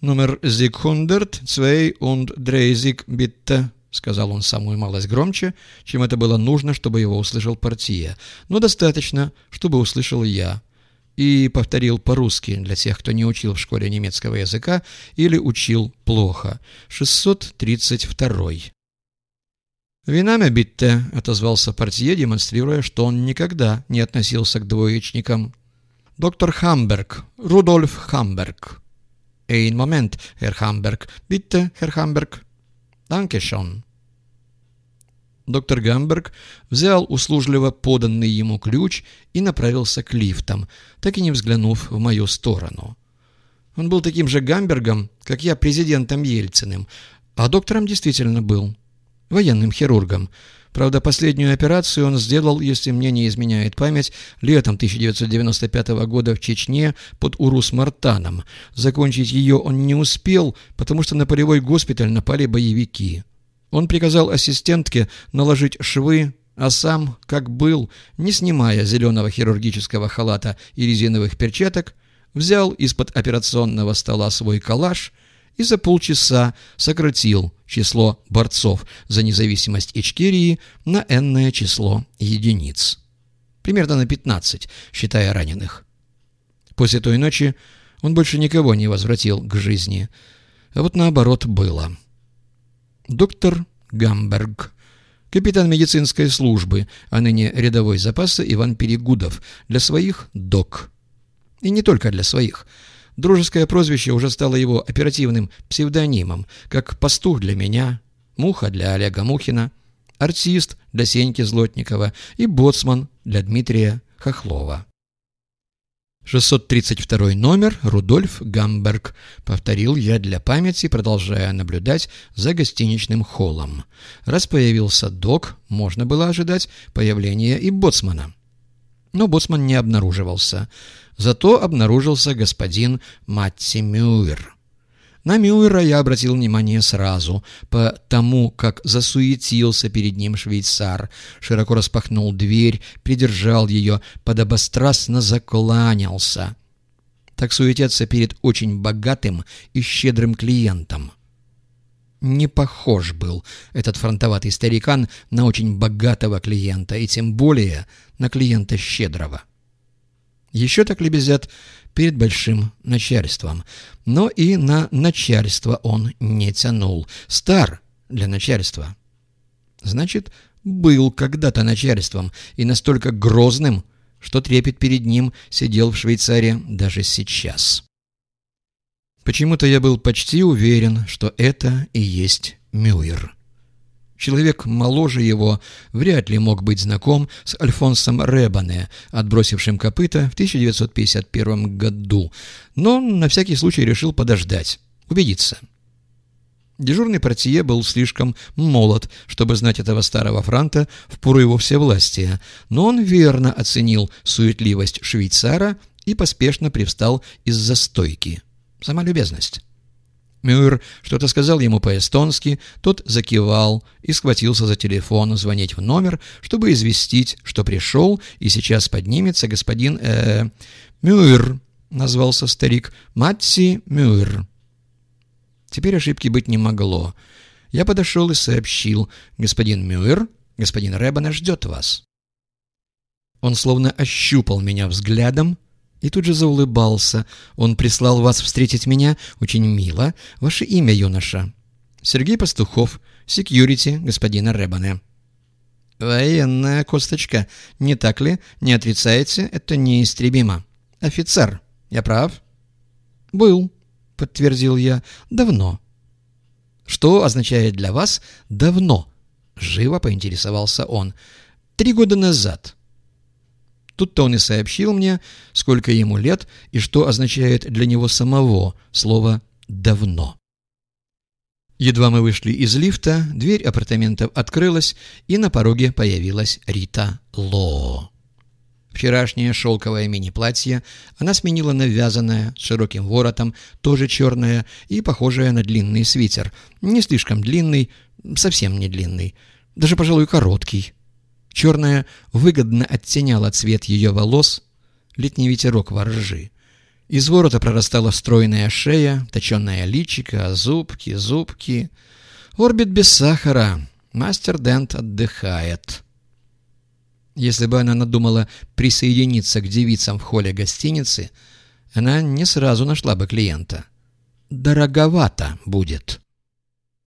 «Номер зигхундерт, цвей und дрейзиг битте», — сказал он самую малость громче, чем это было нужно, чтобы его услышал партия, но достаточно, чтобы услышал я, и повторил по-русски для тех, кто не учил в школе немецкого языка или учил плохо. 632. «Винамя битте», — отозвался портье, демонстрируя, что он никогда не относился к двоечникам. «Доктор Хамберг, Рудольф Хамберг». «Ein Moment, Herr Hamberg. Bitte, Herr Hamberg». «Danke schon». Доктор Гамберг взял услужливо поданный ему ключ и направился к лифтам, так и не взглянув в мою сторону. Он был таким же Гамбергом, как я президентом Ельциным, а доктором действительно был. Военным хирургом. Правда, последнюю операцию он сделал, если мне не изменяет память, летом 1995 года в Чечне под Урус-Мартаном. Закончить ее он не успел, потому что на полевой госпиталь напали боевики. Он приказал ассистентке наложить швы, а сам, как был, не снимая зеленого хирургического халата и резиновых перчаток, взял из-под операционного стола свой калаш и за полчаса сократил число борцов за независимость Ичкерии на энное число единиц. Примерно на 15, считая раненых. После той ночи он больше никого не возвратил к жизни. А вот наоборот было. Доктор Гамберг, капитан медицинской службы, а ныне рядовой запаса Иван Перегудов, для своих – док. И не только для своих – Дружеское прозвище уже стало его оперативным псевдонимом, как пастух для меня, муха для Олега Мухина, артист для Сеньки Злотникова и боцман для Дмитрия Хохлова. 632 номер Рудольф Гамберг. Повторил я для памяти, продолжая наблюдать за гостиничным холлом. Раз появился док, можно было ожидать появления и боцмана. Но боцман не обнаруживался. Зато обнаружился господин Матти Мюэр. На Мюэра я обратил внимание сразу, по тому, как засуетился перед ним швейцар, широко распахнул дверь, придержал ее, подобострастно закланялся. Так суетятся перед очень богатым и щедрым клиентом. Не похож был этот фронтоватый старикан на очень богатого клиента, и тем более на клиента щедрого. Еще так лебезят перед большим начальством. Но и на начальство он не тянул. Стар для начальства. Значит, был когда-то начальством и настолько грозным, что трепет перед ним сидел в Швейцарии даже сейчас. Почему-то я был почти уверен, что это и есть Мюир. Человек моложе его вряд ли мог быть знаком с Альфонсом Ребане, отбросившим копыта в 1951 году, но на всякий случай решил подождать, убедиться. Дежурный портье был слишком молод, чтобы знать этого старого франта в пору его всевластия, но он верно оценил суетливость швейцара и поспешно привстал из-за стойки. Сама любезность. Мюр что-то сказал ему по-эстонски, тот закивал и схватился за телефон звонить в номер, чтобы известить, что пришел, и сейчас поднимется господин... Э, -э Мюр, назвался старик, Матси Мюр. Теперь ошибки быть не могло. Я подошел и сообщил, господин Мюр, господин Рэббана ждет вас. Он словно ощупал меня взглядом, и тут же заулыбался. «Он прислал вас встретить меня? Очень мило. Ваше имя, юноша?» «Сергей Пастухов, секьюрити господина Рэббане». «Военная косточка. Не так ли? Не отрицаете? Это неистребимо. Офицер. Я прав?» «Был», — подтвердил я. «Давно». «Что означает для вас «давно»?» — живо поинтересовался он. «Три года назад». Тут-то он и сообщил мне, сколько ему лет и что означает для него самого слово «давно». Едва мы вышли из лифта, дверь апартаментов открылась, и на пороге появилась Рита Ло. Вчерашнее шелковое мини-платье она сменила на вязаное, с широким воротом, тоже черное и похожее на длинный свитер. Не слишком длинный, совсем не длинный, даже, пожалуй, короткий. Черная выгодно оттеняла цвет ее волос, летний ветерок воржи. Из ворота прорастала стройная шея, точенная личико, зубки, зубки. Орбит без сахара. Мастер Дент отдыхает. Если бы она надумала присоединиться к девицам в холле гостиницы, она не сразу нашла бы клиента. Дороговато будет.